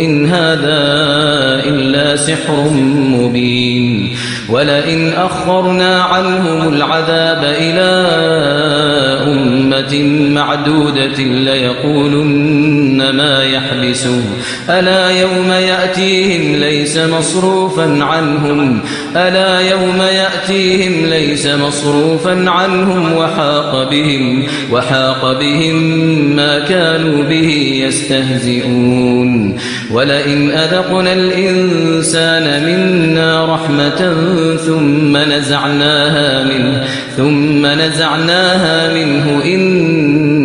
إن هذا إلا سحر مبين ولئن أخرنا عنهم العذاب إلى أمة معدودة ليقولن ما يحبسه. ألا يوم يأتيهم ليس مصروفا عنهم. ألا يوم يأتيهم ليس مصروفا عنهم. وحاق بهم وحاق بهم ما كانوا به يستهزئون. ولئن أذقنا الإنسان منا رحمة ثم نزعناها منه ثم نزعناها منه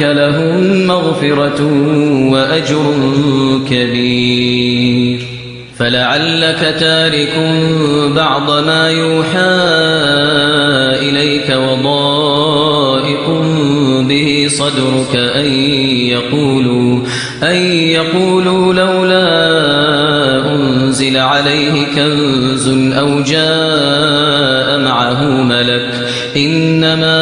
لهم مغفرة وأجر كبير. فلعلك تارك بعض ما يوحى إليك وضائق به صدرك أن يقولوا أن يقولوا لولا أنزل عليه كنز أو جاء معه ملك. إنما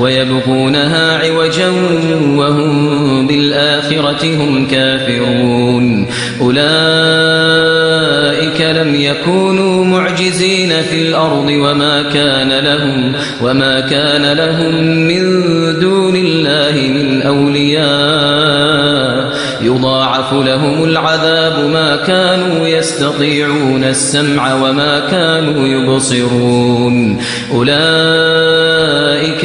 ويبغونها عوجا وهم بالآخرة هم كافرون. أولئك لم يكونوا معجزين في الأرض وما كان لهم وما كان لهم من دون الله من أولياء. يضاعف لهم العذاب ما كانوا يستطيعون السمع وما كانوا يبصرون. أولئك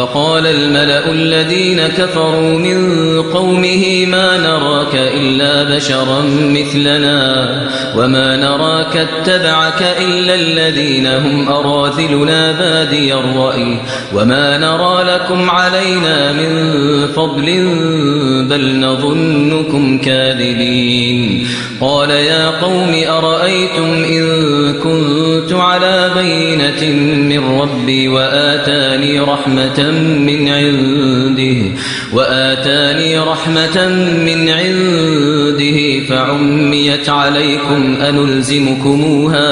فقال الملأ الذين كفروا من قومه ما نراك إلا بشرا مثلنا وما نراك اتبعك إلا الذين هم أراذلنا بادي الرأي وما نرى لكم علينا من فضل بل نظنكم كاذبين قال يا قوم أرأيتم إن كنت على بينة من ربي وآتاني رحمة من عنده وآتاني رحمة من عنده فعميت عليكم أنلزمكموها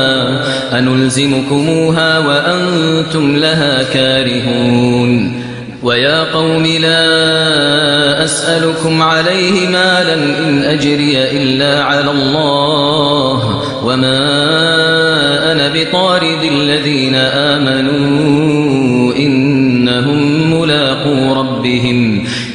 أنلزمكموها وأنتم لها كارهون. ويا قوم لا أسألكم عليه مالا إن أجري إلا على الله وما أنا بطارد الذين آمنوا.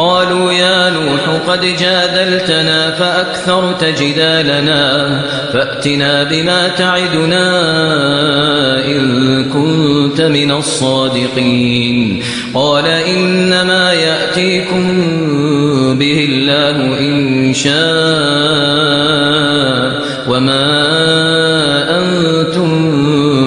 قالوا يا نوح قد جادلتنا فأكثرت جدالنا فأتنا بما تعدنا إن كنت من الصادقين. قال إنما يأتيكم به الله إن شاء وما أنتم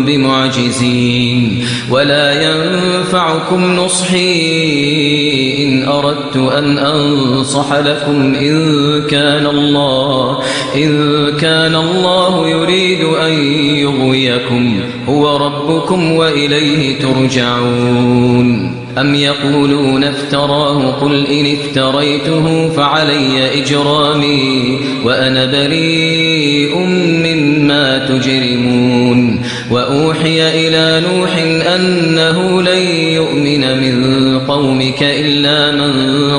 بمعجزين ولا ينفعكم نصحي أردت أن أنصح لكم إن كان الله إن كان الله يريد أن يغويكم هو ربكم وإليه ترجعون. أم يقولون افتراه؟ قل إن افتريته فعلي إجرامي وأنا بريء مما تجرمون. وأوحي إلى نوح أنه لن قومك إلا من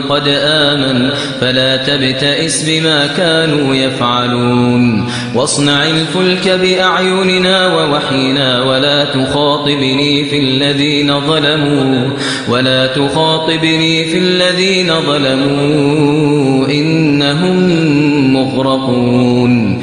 قد آمن فلا تبتئس بما كانوا يفعلون. واصنع الفلك بأعيننا ووحينا ولا تخاطبني في الذين ظلموا ولا تخاطبني في الذين ظلموا إنهم مغرقون.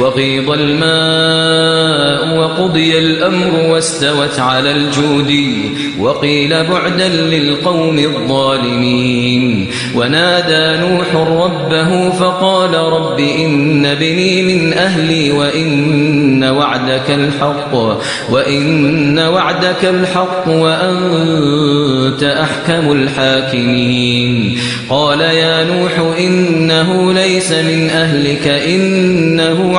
وغيض الماء وقضي الأمر واستوت على الجود وقيل بعدا للقوم الظالمين ونادى نوح ربه فقال رب إن بني من أهلي وإن وعدك الحق وإن وعدك الحق وأنت أحكم الحاكمين قال يا نوح إنه ليس من أهلك إنه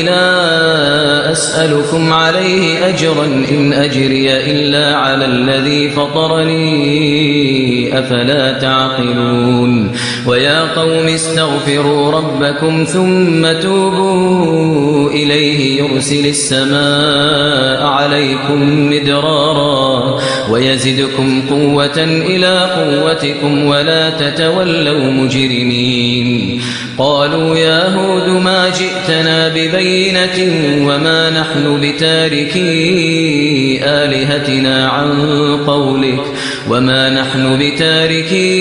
أسألكم عليه أجرا إن أجري إلا على الذي فطرني. أفلا تعقلون ويا قوم استغفروا ربكم ثم توبوا إليه يرسل السماء عليكم مدرارا ويزدكم قوة إلى قوتكم ولا تتولوا مجرمين قالوا يا هود ما جئتنا ببينة وما نحن بتاركي آلهتنا عن قولك وما نحن بتاركي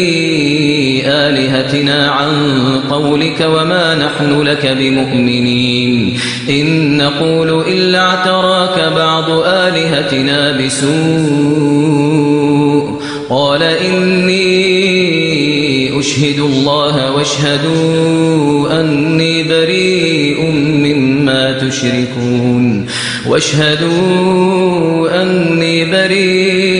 آلهتنا عن قولك وما نحن لك بمؤمنين إن نقول إلا اعتراك بعض آلهتنا بسوء قال إني أشهد الله واشهدوا أني بريء مما تشركون واشهدوا أني بريء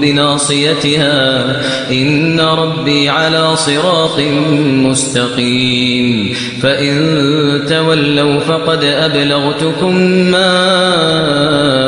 بناصيتها. إن ربي على صراط مستقيم. فإن تولوا فقد أبلغتكم ما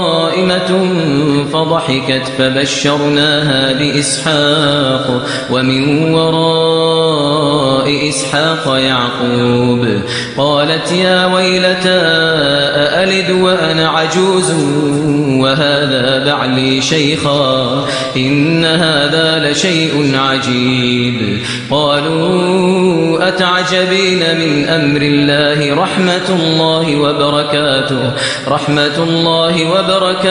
قائمة فضحكت فبشرناها بإسحاق ومن وراء إسحاق يعقوب قالت يا ويلتى أألد وأنا عجوز وهذا بعلي شيخا إن هذا لشيء عجيب قالوا أتعجبين من أمر الله رحمة الله وبركاته رحمة الله وبركاته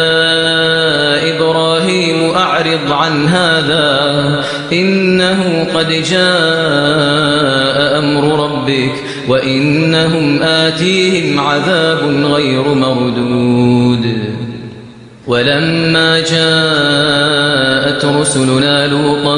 عن هذا إنه قد جاء أمر ربك وإنهم آتيهم عذاب غير مردود. ولما جاءت رسلنا لوطا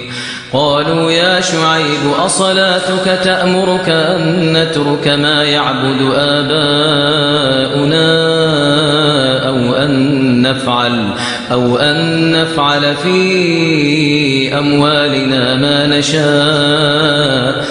قالوا يا شعيب أصلاتك تأمرك أن نترك ما يعبد آباؤنا أو أن نفعل أو أن نفعل في أموالنا ما نشاء.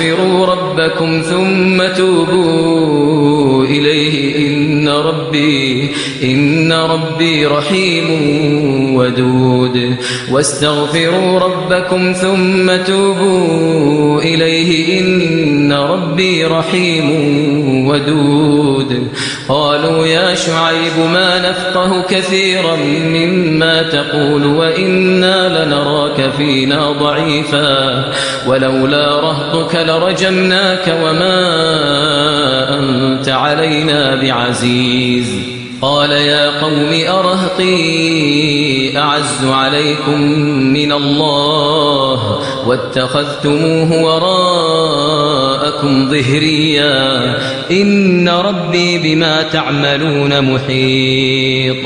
واستغفروا ربكم ثم توبوا إليه إن ربي إن ربي رحيم ودود. واستغفروا ربكم ثم توبوا إليه إن ربي رحيم ودود. قالوا يا شعيب ما نفقه كثيرا مما تقول وإنا لنراك فينا ضعيفا. ولولا رهطك لرجمناك وما أنت علينا بعزيز. قال يا قوم أرهقي أعز عليكم من الله واتخذتموه وراءكم ظهريا. إن ربي بما تعملون محيط.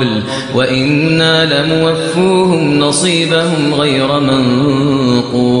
قبل وإنا لموفوهم نصيبهم غير منقوص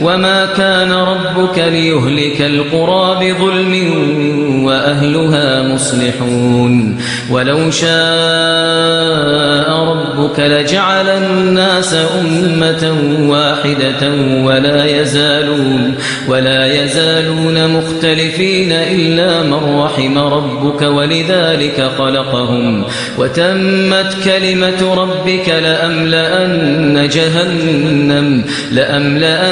وما كان ربك ليهلك القرى بظلم وأهلها مصلحون ولو شاء ربك لجعل الناس أمة واحدة ولا يزالون ولا يزالون مختلفين إلا من رحم ربك ولذلك خلقهم وتمت كلمة ربك لأملأن جهنم لأملأن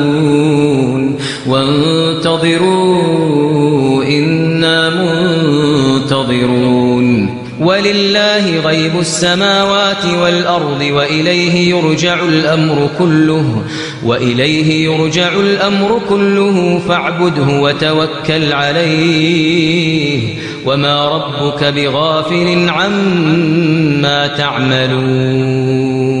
وانتظروا إنا منتظرون. ولله غيب السماوات والأرض وإليه يرجع الأمر كله. وإليه يرجع الأمر كله فاعبده وتوكل عليه. وما ربك بغافل عما تعملون.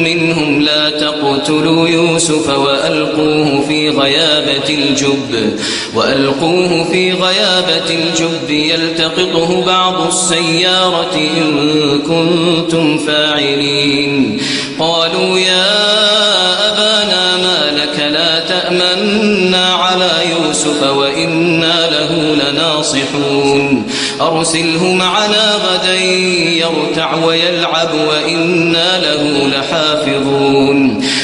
تقتلوا يوسف وألقوه في غيابة الجب وألقوه في غيابة الجب يلتقطه بعض السيارة إن كنتم فاعلين. قالوا يا أبانا ما لك لا تأمنا على يوسف وإنا له لناصحون. أرسله معنا غدا يرتع ويلعب وإنا له لحافظون.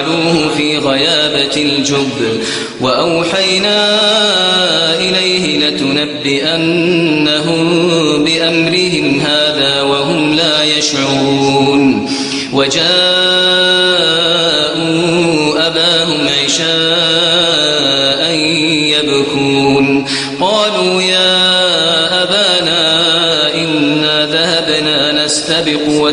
يجعلوه في غيابة الجب وأوحينا إليه لتنبئنهم بأمرهم هذا وهم لا يشعرون وجاءوا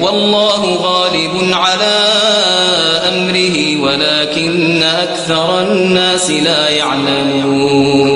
والله غالب على أمره ولكن أكثر الناس لا يعلمون.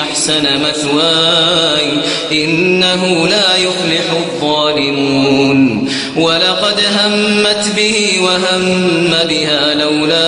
أحسن مثواي إنه لا يفلح الظالمون ولقد همت به وهم بها لولا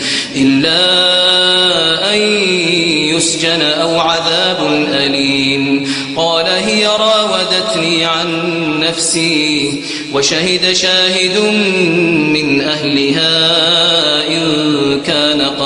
إلا أن يسجن أو عذاب أليم. قال هي راودتني عن نفسي وشهد شاهد من أهلها إن كان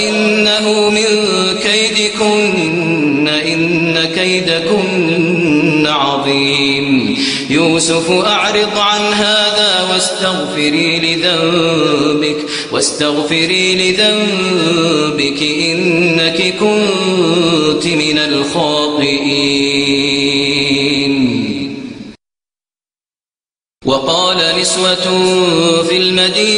إنه من كيدكن إن كيدكن عظيم. يوسف أعرض عن هذا واستغفري لذنبك واستغفري لذنبك إنك كنت من الخاطئين. وقال نسوة في المدينة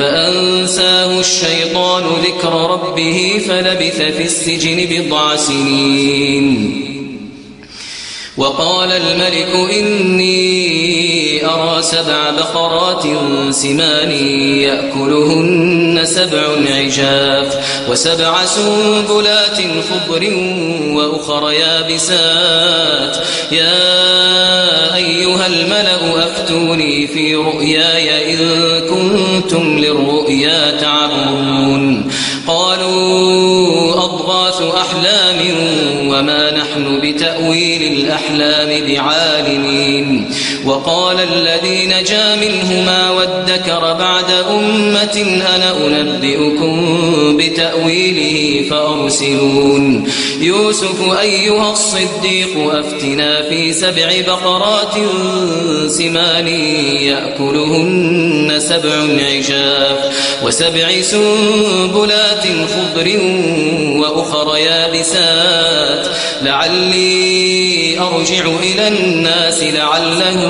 فأنساه الشيطان ذكر ربه فلبث في السجن بضع سنين. وقال الملك إني أرى سبع بقرات سمان يأكلهن سبع عجاف وسبع سنبلات خضر وأخر يابسات. يا أيها الملأ أفتوني في رؤياي إن كنتم للرؤيا تعبون قالوا أضغاث أحلام وما نحن بتأويل الأحلام بعالمين. وقال الذي نجا منهما وادكر بعد أمة أنا أنبئكم بتأويله فأرسلون. يوسف أيها الصديق أفتنا في سبع بقرات سمان يأكلهن سبع عجاف وسبع سنبلات خضر وأخر يابسات. لعلي أرجع إلى الناس لعلهم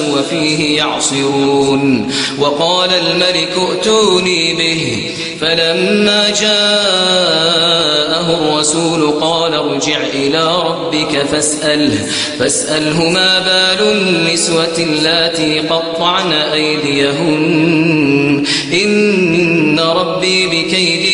الناس وفيه يعصرون. وقال الملك ائتوني به. فلما جاءه الرسول قال ارجع إلى ربك فاسأله. فاسأله ما بال النسوة اللاتي قطعن أيديهن. إن ربي بكيدهن